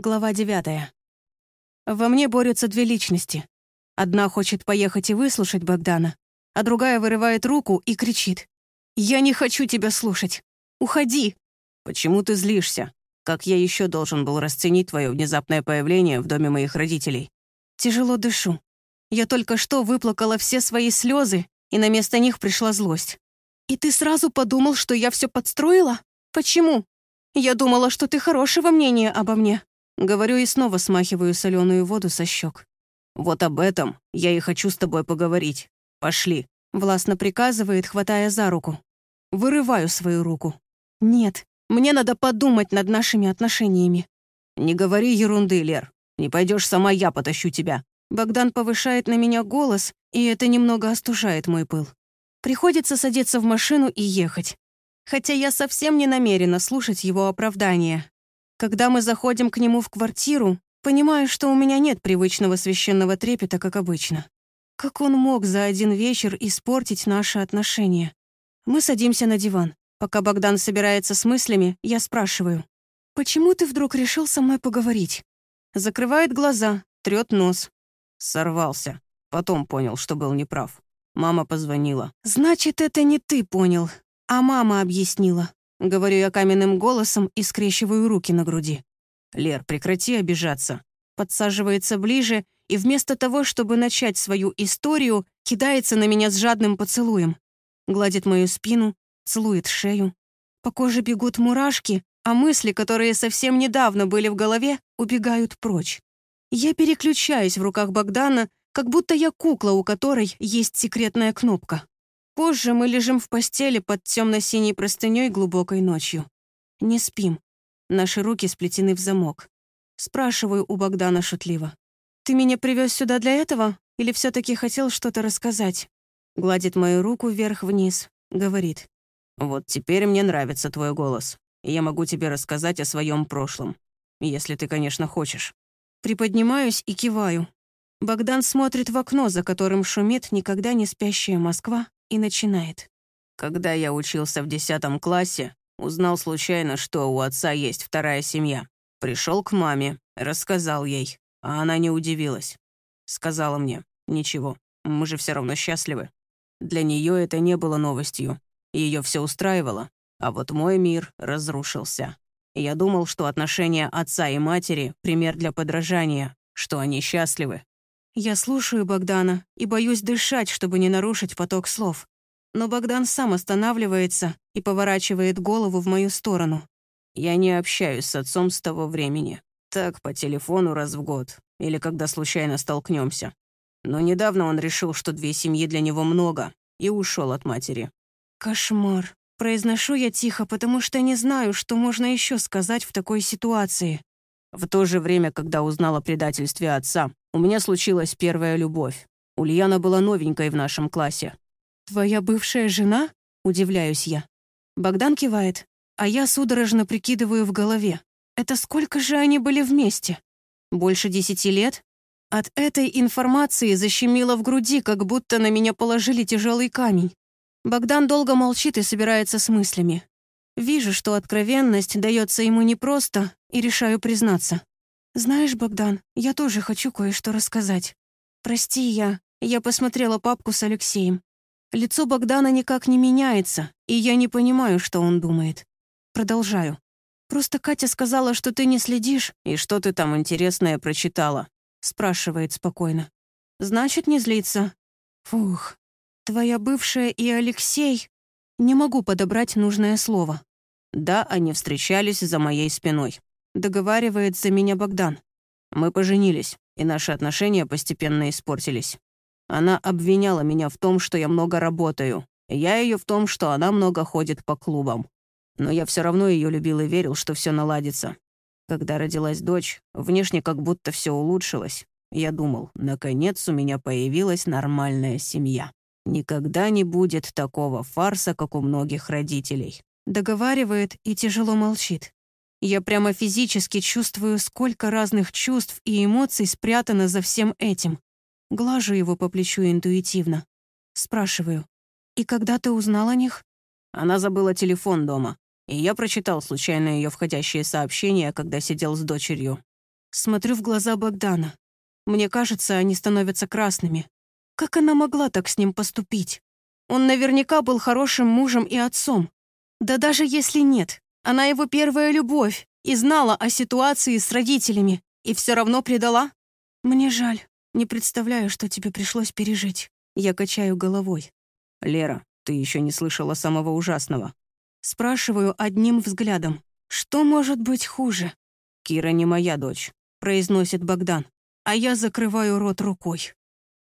Глава девятая. Во мне борются две личности. Одна хочет поехать и выслушать Богдана, а другая вырывает руку и кричит. «Я не хочу тебя слушать! Уходи!» «Почему ты злишься? Как я еще должен был расценить твое внезапное появление в доме моих родителей?» Тяжело дышу. Я только что выплакала все свои слезы, и на место них пришла злость. «И ты сразу подумал, что я все подстроила? Почему? Я думала, что ты хорошего мнения обо мне». Говорю и снова смахиваю соленую воду со щек. «Вот об этом я и хочу с тобой поговорить. Пошли», — властно приказывает, хватая за руку. Вырываю свою руку. «Нет, мне надо подумать над нашими отношениями». «Не говори ерунды, Лер. Не пойдешь сама, я потащу тебя». Богдан повышает на меня голос, и это немного остужает мой пыл. Приходится садиться в машину и ехать. Хотя я совсем не намерена слушать его оправдания. Когда мы заходим к нему в квартиру, понимаю, что у меня нет привычного священного трепета, как обычно. Как он мог за один вечер испортить наши отношения? Мы садимся на диван. Пока Богдан собирается с мыслями, я спрашиваю. «Почему ты вдруг решил со мной поговорить?» Закрывает глаза, трёт нос. Сорвался. Потом понял, что был неправ. Мама позвонила. «Значит, это не ты понял, а мама объяснила. Говорю я каменным голосом и скрещиваю руки на груди. «Лер, прекрати обижаться». Подсаживается ближе и вместо того, чтобы начать свою историю, кидается на меня с жадным поцелуем. Гладит мою спину, целует шею. По коже бегут мурашки, а мысли, которые совсем недавно были в голове, убегают прочь. Я переключаюсь в руках Богдана, как будто я кукла, у которой есть секретная кнопка. Позже мы лежим в постели под темно-синей простыней глубокой ночью. Не спим. Наши руки сплетены в замок. Спрашиваю у Богдана шутливо. «Ты меня привез сюда для этого? Или все таки хотел что-то рассказать?» Гладит мою руку вверх-вниз. Говорит. «Вот теперь мне нравится твой голос. Я могу тебе рассказать о своем прошлом. Если ты, конечно, хочешь». Приподнимаюсь и киваю. Богдан смотрит в окно, за которым шумит никогда не спящая Москва, и начинает. Когда я учился в десятом классе, узнал случайно, что у отца есть вторая семья. Пришел к маме, рассказал ей, а она не удивилась. Сказала мне, ничего, мы же все равно счастливы. Для нее это не было новостью, ее все устраивало, а вот мой мир разрушился. Я думал, что отношения отца и матери — пример для подражания, что они счастливы, я слушаю Богдана и боюсь дышать, чтобы не нарушить поток слов. Но Богдан сам останавливается и поворачивает голову в мою сторону. Я не общаюсь с отцом с того времени. Так, по телефону раз в год. Или когда случайно столкнемся. Но недавно он решил, что две семьи для него много, и ушел от матери. Кошмар. Произношу я тихо, потому что не знаю, что можно еще сказать в такой ситуации. В то же время, когда узнал о предательстве отца, у меня случилась первая любовь. Ульяна была новенькой в нашем классе. «Твоя бывшая жена?» — удивляюсь я. Богдан кивает, а я судорожно прикидываю в голове. Это сколько же они были вместе? Больше десяти лет? От этой информации защемило в груди, как будто на меня положили тяжелый камень. Богдан долго молчит и собирается с мыслями. Вижу, что откровенность дается ему непросто, и решаю признаться. «Знаешь, Богдан, я тоже хочу кое-что рассказать. Прости, я... Я посмотрела папку с Алексеем. Лицо Богдана никак не меняется, и я не понимаю, что он думает. Продолжаю. Просто Катя сказала, что ты не следишь. «И что ты там интересное прочитала?» Спрашивает спокойно. «Значит, не злиться». Фух. Твоя бывшая и Алексей... Не могу подобрать нужное слово. Да, они встречались за моей спиной. Договаривает за меня Богдан. Мы поженились, и наши отношения постепенно испортились. Она обвиняла меня в том, что я много работаю. Я ее в том, что она много ходит по клубам. Но я все равно ее любил и верил, что все наладится. Когда родилась дочь, внешне как будто все улучшилось. Я думал, наконец у меня появилась нормальная семья. Никогда не будет такого фарса, как у многих родителей. Договаривает и тяжело молчит. Я прямо физически чувствую, сколько разных чувств и эмоций спрятано за всем этим. Глажу его по плечу интуитивно. Спрашиваю, «И когда ты узнал о них?» Она забыла телефон дома, и я прочитал случайно ее входящее сообщение, когда сидел с дочерью. Смотрю в глаза Богдана. Мне кажется, они становятся красными. Как она могла так с ним поступить? Он наверняка был хорошим мужем и отцом. Да даже если нет, она его первая любовь и знала о ситуации с родителями, и все равно предала. Мне жаль. Не представляю, что тебе пришлось пережить. Я качаю головой. «Лера, ты еще не слышала самого ужасного». Спрашиваю одним взглядом. Что может быть хуже? «Кира не моя дочь», — произносит Богдан, а я закрываю рот рукой.